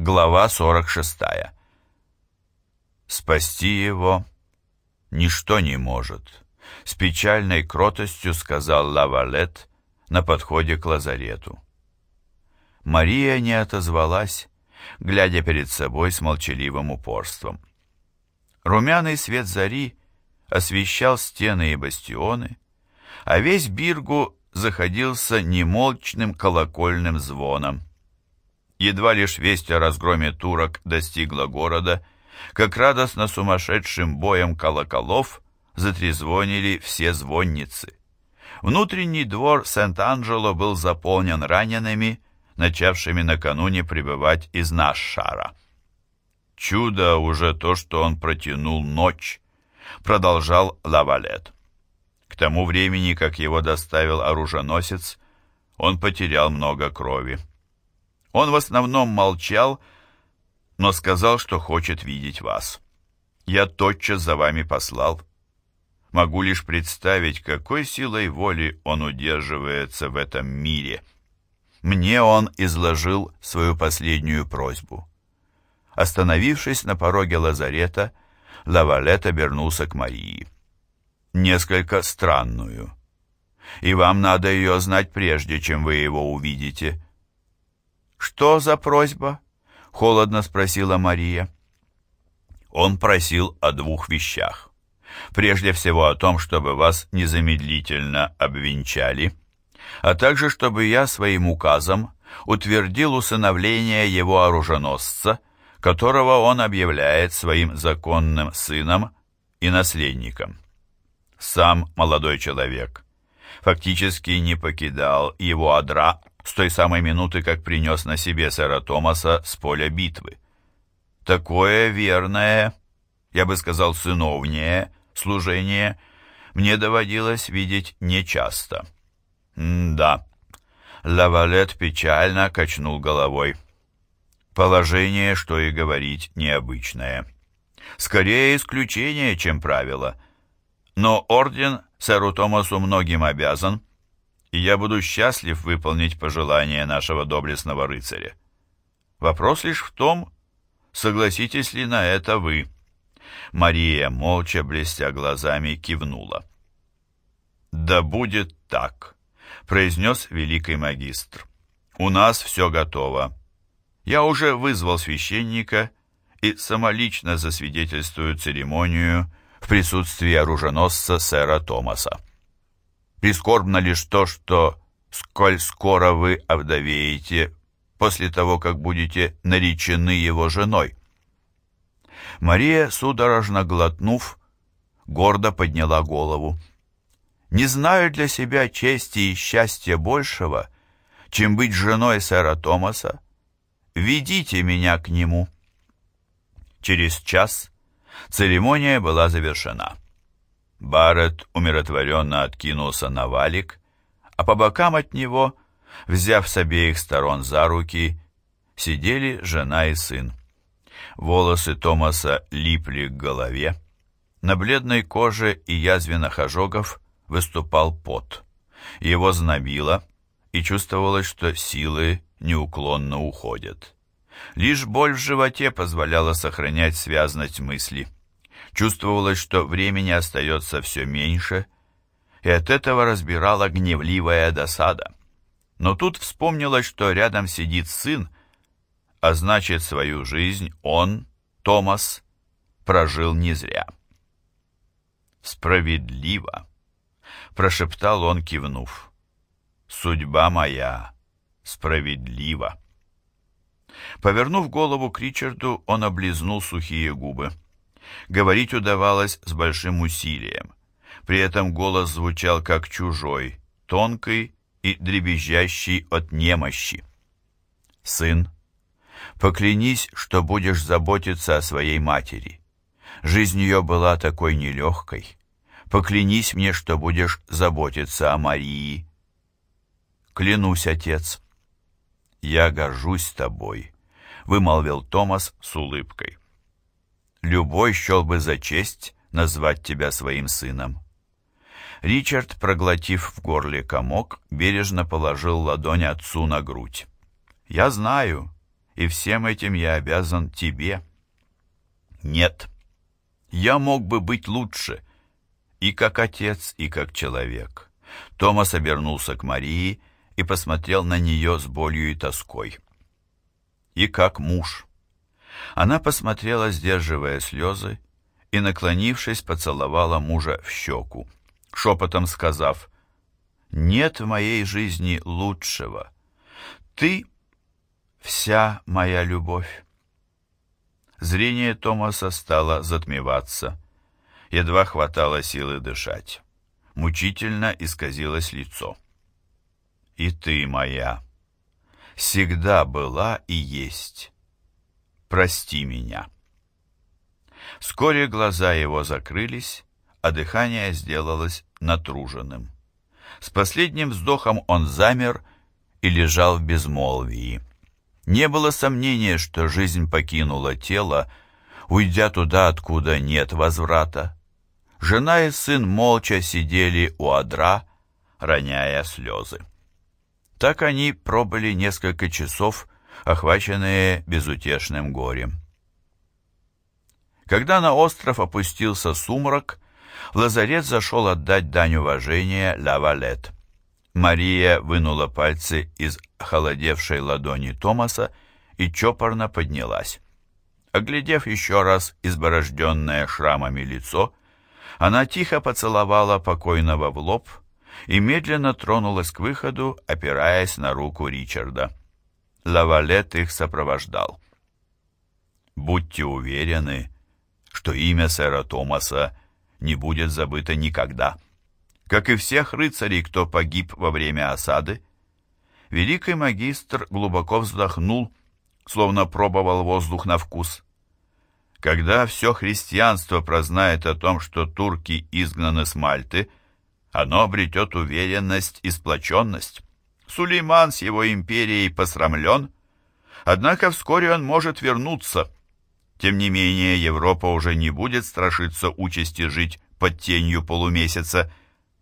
Глава 46. Спасти его ничто не может, с печальной кротостью сказал Лавалет на подходе к лазарету. Мария не отозвалась, глядя перед собой с молчаливым упорством. Румяный свет зари освещал стены и бастионы, а весь Биргу заходился немолчным колокольным звоном. Едва лишь весть о разгроме турок достигла города, как радостно сумасшедшим боем колоколов затрезвонили все звонницы. Внутренний двор Сент-Анджело был заполнен ранеными, начавшими накануне прибывать из Нашара. Чудо уже то, что он протянул ночь, продолжал Лавалет. К тому времени, как его доставил оруженосец, он потерял много крови. Он в основном молчал, но сказал, что хочет видеть вас. Я тотчас за вами послал. Могу лишь представить, какой силой воли он удерживается в этом мире. Мне он изложил свою последнюю просьбу. Остановившись на пороге лазарета, Лавалет обернулся к Марии. Несколько странную. И вам надо ее знать прежде, чем вы его увидите. «Что за просьба?» — холодно спросила Мария. Он просил о двух вещах. Прежде всего о том, чтобы вас незамедлительно обвенчали, а также чтобы я своим указом утвердил усыновление его оруженосца, которого он объявляет своим законным сыном и наследником. Сам молодой человек фактически не покидал его адра с той самой минуты, как принес на себе сэра Томаса с поля битвы. Такое верное, я бы сказал, сыновнее служение мне доводилось видеть нечасто. М-да. Лавалет печально качнул головой. Положение, что и говорить, необычное. Скорее исключение, чем правило. Но орден сэру Томасу многим обязан, и я буду счастлив выполнить пожелание нашего доблестного рыцаря. Вопрос лишь в том, согласитесь ли на это вы. Мария, молча блестя глазами, кивнула. «Да будет так», — произнес великий магистр. «У нас все готово. Я уже вызвал священника и самолично засвидетельствую церемонию в присутствии оруженосца сэра Томаса. Прискорбно лишь то, что, сколь скоро вы овдовеете после того, как будете наречены его женой. Мария, судорожно глотнув, гордо подняла голову. «Не знаю для себя чести и счастья большего, чем быть женой сэра Томаса. Ведите меня к нему». Через час церемония была завершена. Барретт умиротворенно откинулся на валик, а по бокам от него, взяв с обеих сторон за руки, сидели жена и сын. Волосы Томаса липли к голове, на бледной коже и язвенных ожогов выступал пот. Его знобило, и чувствовалось, что силы неуклонно уходят. Лишь боль в животе позволяла сохранять связность мысли. Чувствовалось, что времени остается все меньше, и от этого разбирала гневливая досада. Но тут вспомнилось, что рядом сидит сын, а значит, свою жизнь он, Томас, прожил не зря. «Справедливо!» — прошептал он, кивнув. «Судьба моя справедлива!» Повернув голову к Ричарду, он облизнул сухие губы. Говорить удавалось с большим усилием. При этом голос звучал как чужой, тонкий и дребезжащий от немощи. «Сын, поклянись, что будешь заботиться о своей матери. Жизнь ее была такой нелегкой. Поклянись мне, что будешь заботиться о Марии». «Клянусь, отец». «Я горжусь тобой», — вымолвил Томас с улыбкой. Любой счел бы за честь назвать тебя своим сыном. Ричард, проглотив в горле комок, бережно положил ладонь отцу на грудь. «Я знаю, и всем этим я обязан тебе. Нет, я мог бы быть лучше, и как отец, и как человек. Томас обернулся к Марии и посмотрел на нее с болью и тоской. И как муж. Она посмотрела, сдерживая слезы, и, наклонившись, поцеловала мужа в щеку, шепотом сказав, «Нет в моей жизни лучшего. Ты — вся моя любовь». Зрение Томаса стало затмеваться. Едва хватало силы дышать. Мучительно исказилось лицо. «И ты моя, всегда была и есть. Прости меня». Вскоре глаза его закрылись, а дыхание сделалось натруженным. С последним вздохом он замер и лежал в безмолвии. Не было сомнения, что жизнь покинула тело, уйдя туда, откуда нет возврата. Жена и сын молча сидели у одра, роняя слезы. Так они пробыли несколько часов, охваченные безутешным горем. Когда на остров опустился сумрак, в лазарет зашел отдать дань уважения Лавалет. Мария вынула пальцы из холодевшей ладони Томаса и чопорно поднялась. Оглядев еще раз изборожденное шрамами лицо, она тихо поцеловала покойного в лоб и медленно тронулась к выходу, опираясь на руку Ричарда. Лавалет их сопровождал. «Будьте уверены», что имя сэра Томаса не будет забыто никогда. Как и всех рыцарей, кто погиб во время осады, великий магистр глубоко вздохнул, словно пробовал воздух на вкус. Когда все христианство прознает о том, что турки изгнаны с Мальты, оно обретет уверенность и сплоченность. Сулейман с его империей посрамлен, однако вскоре он может вернуться – тем не менее, Европа уже не будет страшиться участи жить под тенью полумесяца,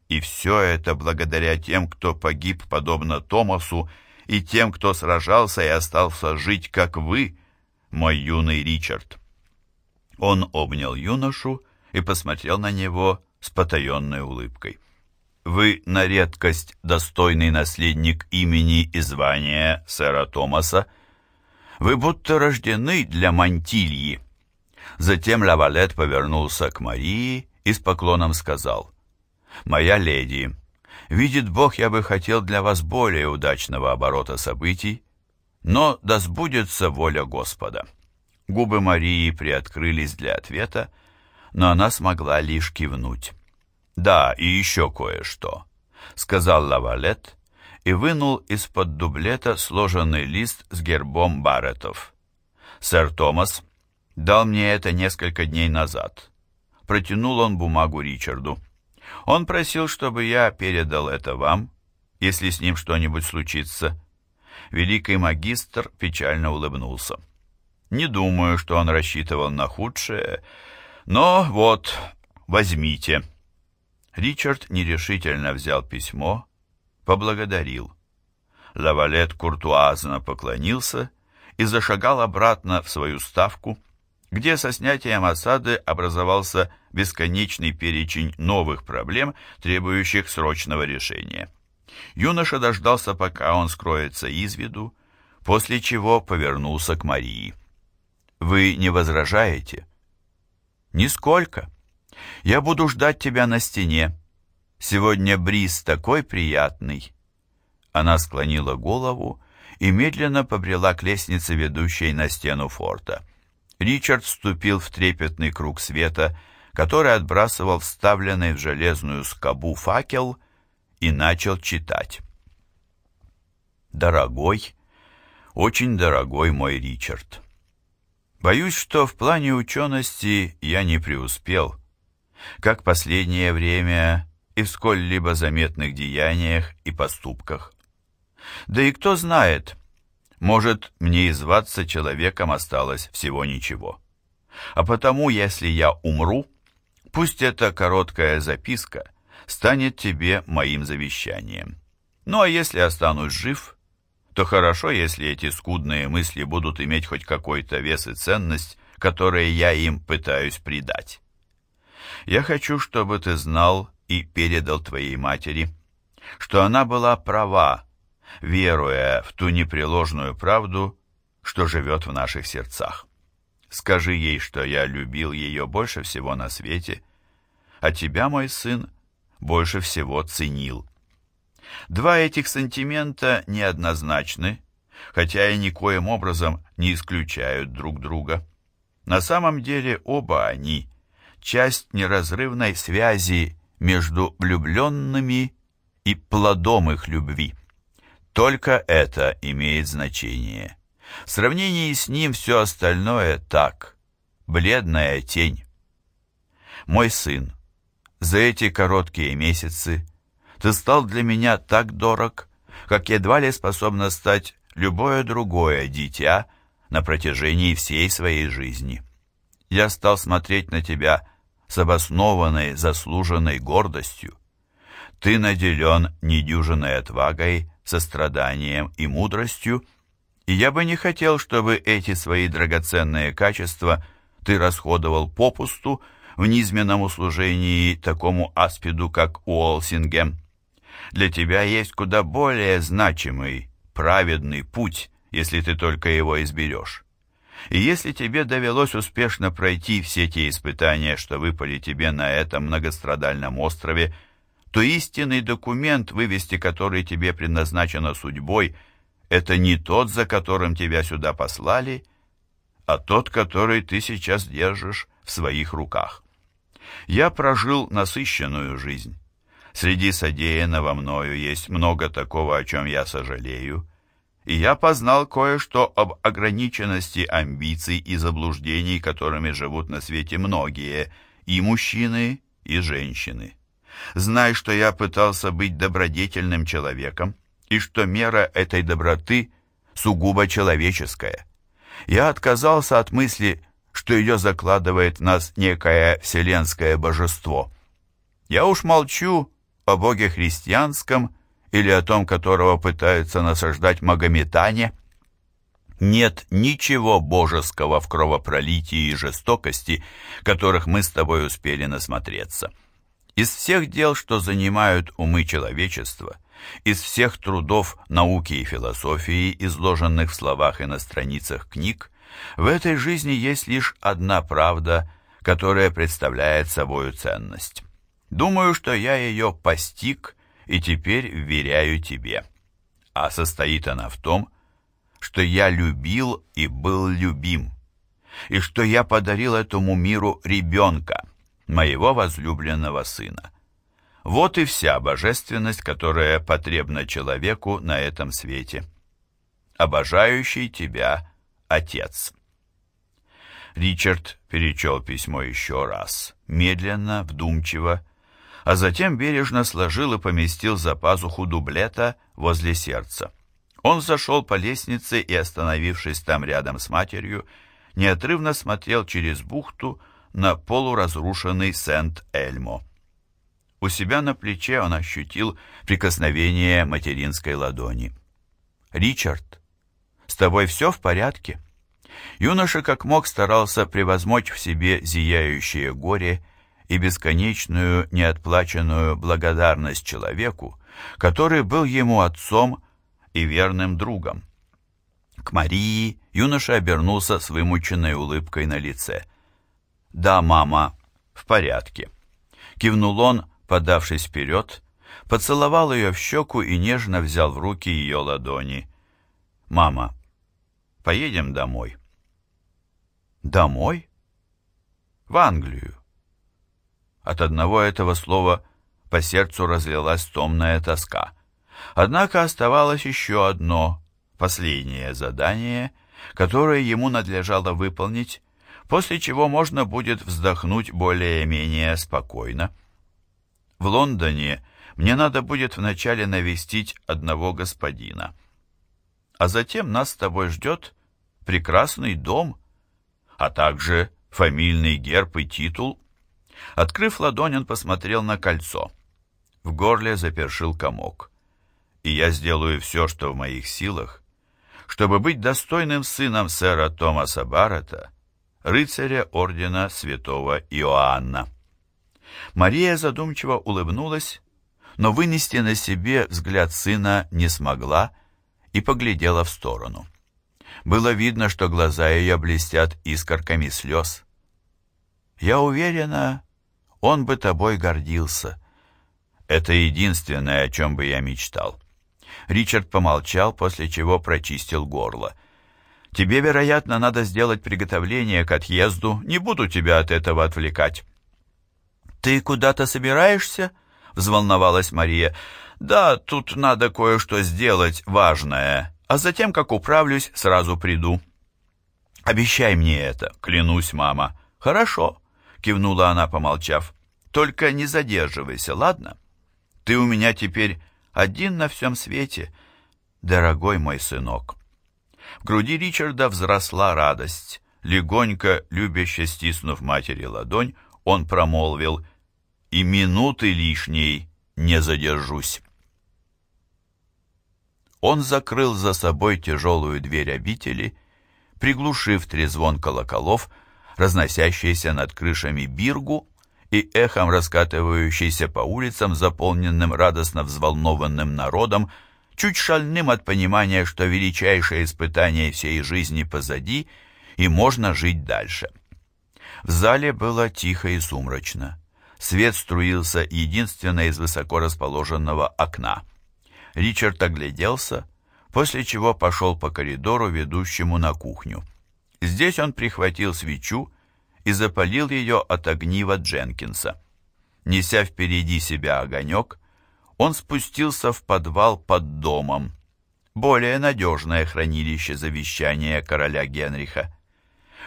и все это благодаря тем, кто погиб подобно Томасу, и тем, кто сражался и остался жить, как вы, мой юный Ричард. Он обнял юношу и посмотрел на него с потаенной улыбкой. «Вы на редкость достойный наследник имени и звания сэра Томаса, вы будто рождены для мантильи». Затем Лавалет повернулся к Марии и с поклоном сказал, «Моя леди, видит Бог, я бы хотел для вас более удачного оборота событий, но да сбудется воля Господа». Губы Марии приоткрылись для ответа, но она смогла лишь кивнуть. «Да, и еще кое-что», — сказал Лавалет, и вынул из-под дублета сложенный лист с гербом Барретов. «Сэр Томас дал мне это несколько дней назад». Протянул он бумагу Ричарду. «Он просил, чтобы я передал это вам, если с ним что-нибудь случится». Великий магистр печально улыбнулся. «Не думаю, что он рассчитывал на худшее, но вот, возьмите». Ричард нерешительно взял письмо, поблагодарил. Лавалет куртуазно поклонился и зашагал обратно в свою ставку, где со снятием осады образовался бесконечный перечень новых проблем, требующих срочного решения. Юноша дождался, пока он скроется из виду, после чего повернулся к Марии. «Вы не возражаете?» «Нисколько. Я буду ждать тебя на стене. Сегодня бриз такой приятный». Она склонила голову и медленно побрела к лестнице, ведущей на стену форта. Ричард вступил в трепетный круг света, который отбрасывал вставленный в железную скобу факел, и начал читать. «Дорогой, очень дорогой мой Ричард, боюсь, что в плане учености я не преуспел, как последнее время и в сколь-либо заметных деяниях и поступках. Да и кто знает, может, мне и зваться человеком осталось всего ничего. А потому, если я умру, пусть эта короткая записка станет тебе моим завещанием. Ну а если останусь жив, то хорошо, если эти скудные мысли будут иметь хоть какой-то вес и ценность, которые я им пытаюсь придать. Я хочу, чтобы ты знал и передал твоей матери, что она была права, веруя в ту непреложную правду, что живет в наших сердцах. Скажи ей, что я любил ее больше всего на свете, а тебя, мой сын, больше всего ценил. Два этих сантимента неоднозначны, хотя и никоим образом не исключают друг друга. На самом деле оба они – часть неразрывной связи между влюбленными и плодом их любви. Только это имеет значение. В сравнении с ним все остальное так, бледная тень. Мой сын, за эти короткие месяцы ты стал для меня так дорог, как едва ли способно стать любое другое дитя на протяжении всей своей жизни. Я стал смотреть на тебя с обоснованной, заслуженной гордостью. Ты наделен недюжиной отвагой, состраданием и мудростью, и я бы не хотел, чтобы эти свои драгоценные качества ты расходовал попусту в низменном услужении такому аспиду, как Уолсингем. Для тебя есть куда более значимый, праведный путь, если ты только его изберешь. И если тебе довелось успешно пройти все те испытания, что выпали тебе на этом многострадальном острове, то истинный документ, вывести который тебе предназначено судьбой, это не тот, за которым тебя сюда послали, а тот, который ты сейчас держишь в своих руках. Я прожил насыщенную жизнь. Среди содеянного мною есть много такого, о чем я сожалею, и я познал кое-что об ограниченности амбиций и заблуждений, которыми живут на свете многие, и мужчины, и женщины. Знай, что я пытался быть добродетельным человеком, и что мера этой доброты сугубо человеческая. Я отказался от мысли, что ее закладывает в нас некое вселенское божество. Я уж молчу о боге христианском или о том, которого пытаются насаждать магометане. Нет ничего божеского в кровопролитии и жестокости, которых мы с тобой успели насмотреться. Из всех дел, что занимают умы человечества, из всех трудов науки и философии, изложенных в словах и на страницах книг, в этой жизни есть лишь одна правда, которая представляет собою ценность. Думаю, что я ее постиг и теперь вверяю тебе. А состоит она в том, что я любил и был любим, и что я подарил этому миру ребенка, моего возлюбленного сына. Вот и вся божественность, которая потребна человеку на этом свете. Обожающий тебя Отец. Ричард перечел письмо еще раз, медленно, вдумчиво, а затем бережно сложил и поместил за пазуху дублета возле сердца. Он зашел по лестнице и, остановившись там рядом с матерью, неотрывно смотрел через бухту на полуразрушенный Сент-Эльмо. У себя на плече он ощутил прикосновение материнской ладони. «Ричард, с тобой все в порядке?» Юноша как мог старался превозмочь в себе зияющее горе и бесконечную неотплаченную благодарность человеку, который был ему отцом и верным другом. К Марии юноша обернулся с вымученной улыбкой на лице – «Да, мама, в порядке». Кивнул он, подавшись вперед, поцеловал ее в щеку и нежно взял в руки ее ладони. «Мама, поедем домой». «Домой?» «В Англию». От одного этого слова по сердцу разлилась томная тоска. Однако оставалось еще одно, последнее задание, которое ему надлежало выполнить, после чего можно будет вздохнуть более-менее спокойно. В Лондоне мне надо будет вначале навестить одного господина. А затем нас с тобой ждет прекрасный дом, а также фамильный герб и титул. Открыв ладонь, он посмотрел на кольцо. В горле запершил комок. И я сделаю все, что в моих силах, чтобы быть достойным сыном сэра Томаса Баррета, рыцаря ордена святого Иоанна. Мария задумчиво улыбнулась, но вынести на себе взгляд сына не смогла и поглядела в сторону. Было видно, что глаза ее блестят искорками слез. «Я уверена, он бы тобой гордился. Это единственное, о чем бы я мечтал». Ричард помолчал, после чего прочистил горло. «Тебе, вероятно, надо сделать приготовление к отъезду. Не буду тебя от этого отвлекать». «Ты куда-то собираешься?» — взволновалась Мария. «Да, тут надо кое-что сделать важное, а затем, как управлюсь, сразу приду». «Обещай мне это, клянусь, мама». «Хорошо», — кивнула она, помолчав. «Только не задерживайся, ладно? Ты у меня теперь один на всем свете, дорогой мой сынок». В груди Ричарда взросла радость. Легонько, любяще стиснув матери ладонь, он промолвил «И минуты лишней не задержусь». Он закрыл за собой тяжелую дверь обители, приглушив трезвон колоколов, разносящийся над крышами биргу и эхом раскатывающийся по улицам, заполненным радостно взволнованным народом, чуть шальным от понимания, что величайшее испытание всей жизни позади, и можно жить дальше. В зале было тихо и сумрачно. Свет струился единственно из высоко расположенного окна. Ричард огляделся, после чего пошел по коридору, ведущему на кухню. Здесь он прихватил свечу и запалил ее от огнива Дженкинса. Неся впереди себя огонек, он спустился в подвал под домом, более надежное хранилище завещания короля Генриха.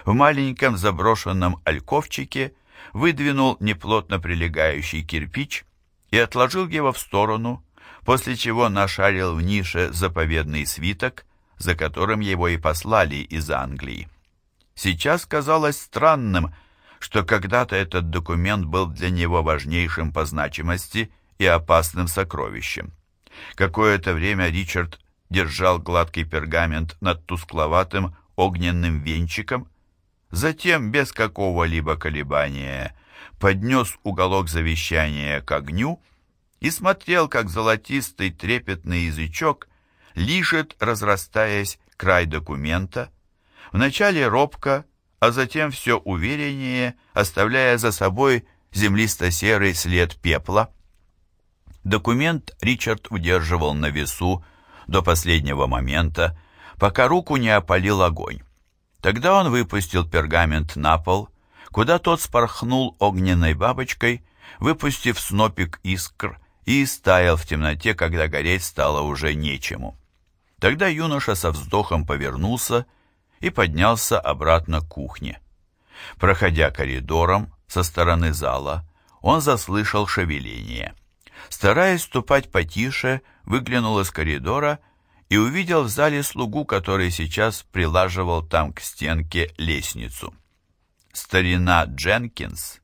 В маленьком заброшенном альковчике выдвинул неплотно прилегающий кирпич и отложил его в сторону, после чего нашарил в нише заповедный свиток, за которым его и послали из Англии. Сейчас казалось странным, что когда-то этот документ был для него важнейшим по значимости и опасным сокровищем. Какое-то время Ричард держал гладкий пергамент над тускловатым огненным венчиком, затем без какого-либо колебания поднес уголок завещания к огню и смотрел, как золотистый трепетный язычок лижет, разрастаясь, край документа, вначале робко, а затем все увереннее, оставляя за собой землисто-серый след пепла. Документ Ричард удерживал на весу до последнего момента, пока руку не опалил огонь. Тогда он выпустил пергамент на пол, куда тот спорхнул огненной бабочкой, выпустив снопик искр и стаял в темноте, когда гореть стало уже нечему. Тогда юноша со вздохом повернулся и поднялся обратно к кухне. Проходя коридором со стороны зала, он заслышал шевеление. Стараясь ступать потише, выглянул из коридора и увидел в зале слугу, который сейчас прилаживал там к стенке лестницу. Старина Дженкинс.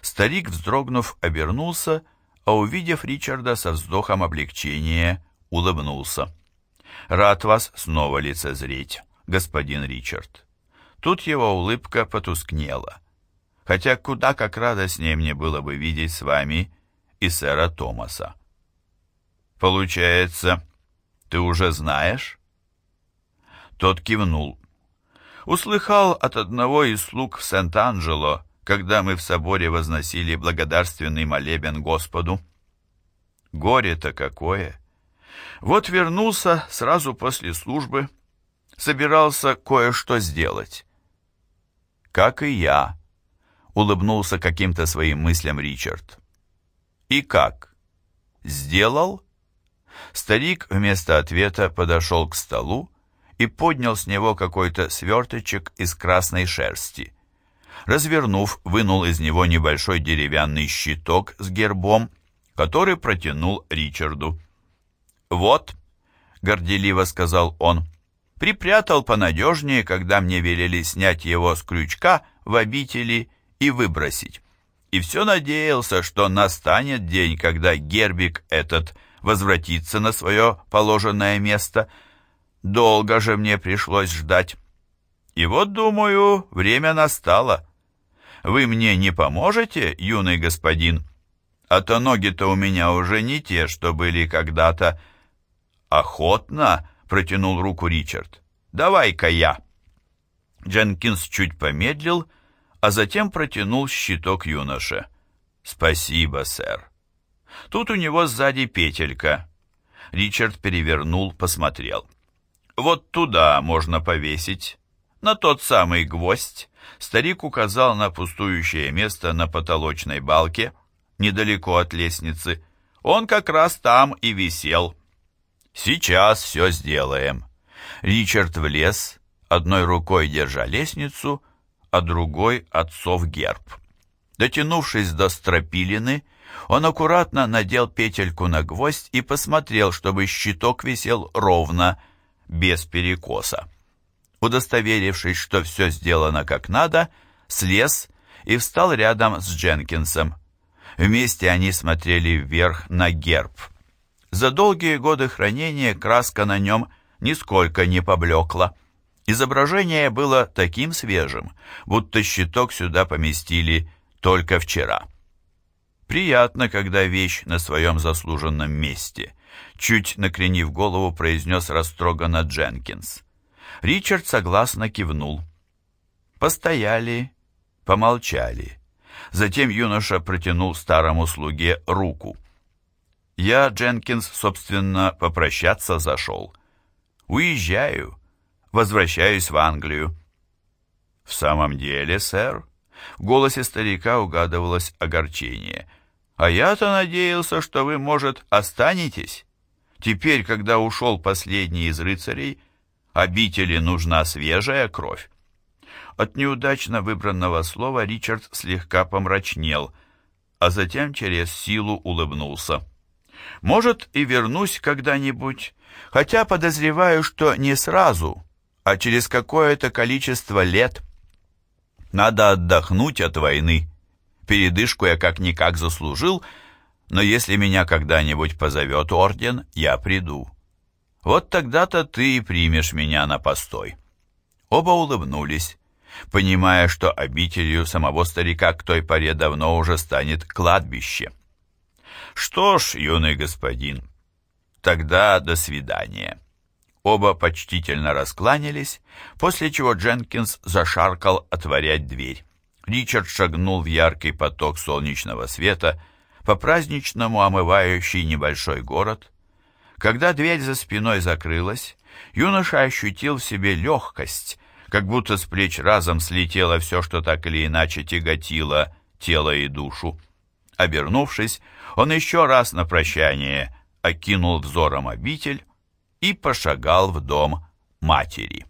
Старик, вздрогнув, обернулся, а увидев Ричарда со вздохом облегчения, улыбнулся. «Рад вас снова лицезреть, господин Ричард». Тут его улыбка потускнела. Хотя куда как радостнее мне было бы видеть с вами и сэра Томаса. «Получается, ты уже знаешь?» Тот кивнул. Услыхал от одного из слуг в Сент-Анджело, когда мы в соборе возносили благодарственный молебен Господу. Горе-то какое! Вот вернулся сразу после службы, собирался кое-что сделать. Как и я, улыбнулся каким-то своим мыслям Ричард. «И как? Сделал?» Старик вместо ответа подошел к столу и поднял с него какой-то сверточек из красной шерсти. Развернув, вынул из него небольшой деревянный щиток с гербом, который протянул Ричарду. «Вот», — горделиво сказал он, — «припрятал понадежнее, когда мне велели снять его с крючка в обители и выбросить и все надеялся, что настанет день, когда гербик этот возвратится на свое положенное место. Долго же мне пришлось ждать. И вот, думаю, время настало. Вы мне не поможете, юный господин? А то ноги-то у меня уже не те, что были когда-то. Охотно протянул руку Ричард. Давай-ка я. Дженкинс чуть помедлил, а затем протянул щиток юноше. «Спасибо, сэр». Тут у него сзади петелька. Ричард перевернул, посмотрел. «Вот туда можно повесить, на тот самый гвоздь». Старик указал на пустующее место на потолочной балке, недалеко от лестницы. Он как раз там и висел. «Сейчас все сделаем». Ричард влез, одной рукой держа лестницу, а другой — отцов герб. Дотянувшись до стропилины, он аккуратно надел петельку на гвоздь и посмотрел, чтобы щиток висел ровно, без перекоса. Удостоверившись, что все сделано как надо, слез и встал рядом с Дженкинсом. Вместе они смотрели вверх на герб. За долгие годы хранения краска на нем нисколько не поблекла. Изображение было таким свежим, будто щиток сюда поместили только вчера. Приятно, когда вещь на своем заслуженном месте. Чуть накренив голову, произнес растроганно Дженкинс. Ричард согласно кивнул. Постояли, помолчали. Затем юноша протянул старому слуге руку. Я, Дженкинс, собственно, попрощаться зашел. Уезжаю, возвращаюсь в Англию. В самом деле, сэр, в голосе старика угадывалось огорчение. А я-то надеялся, что вы, может, останетесь. Теперь, когда ушел последний из рыцарей, обители нужна свежая кровь. От неудачно выбранного слова Ричард слегка помрачнел, а затем через силу улыбнулся. Может, и вернусь когда-нибудь, хотя подозреваю, что не сразу, а через какое-то количество лет. Надо отдохнуть от войны. Передышку я как-никак заслужил, но если меня когда-нибудь позовет орден, я приду. Вот тогда-то ты и примешь меня на постой». Оба улыбнулись, понимая, что обителью самого старика к той поре давно уже станет кладбище. «Что ж, юный господин, тогда до свидания». Оба почтительно раскланялись, после чего Дженкинс зашаркал отворять дверь. Ричард шагнул в яркий поток солнечного света, по-праздничному омывающий небольшой город. Когда дверь за спиной закрылась, юноша ощутил в себе легкость, как будто с плеч разом слетело все, что так или иначе тяготило тело и душу. Обернувшись, он еще раз на прощание окинул взором обитель и пошагал в дом матери.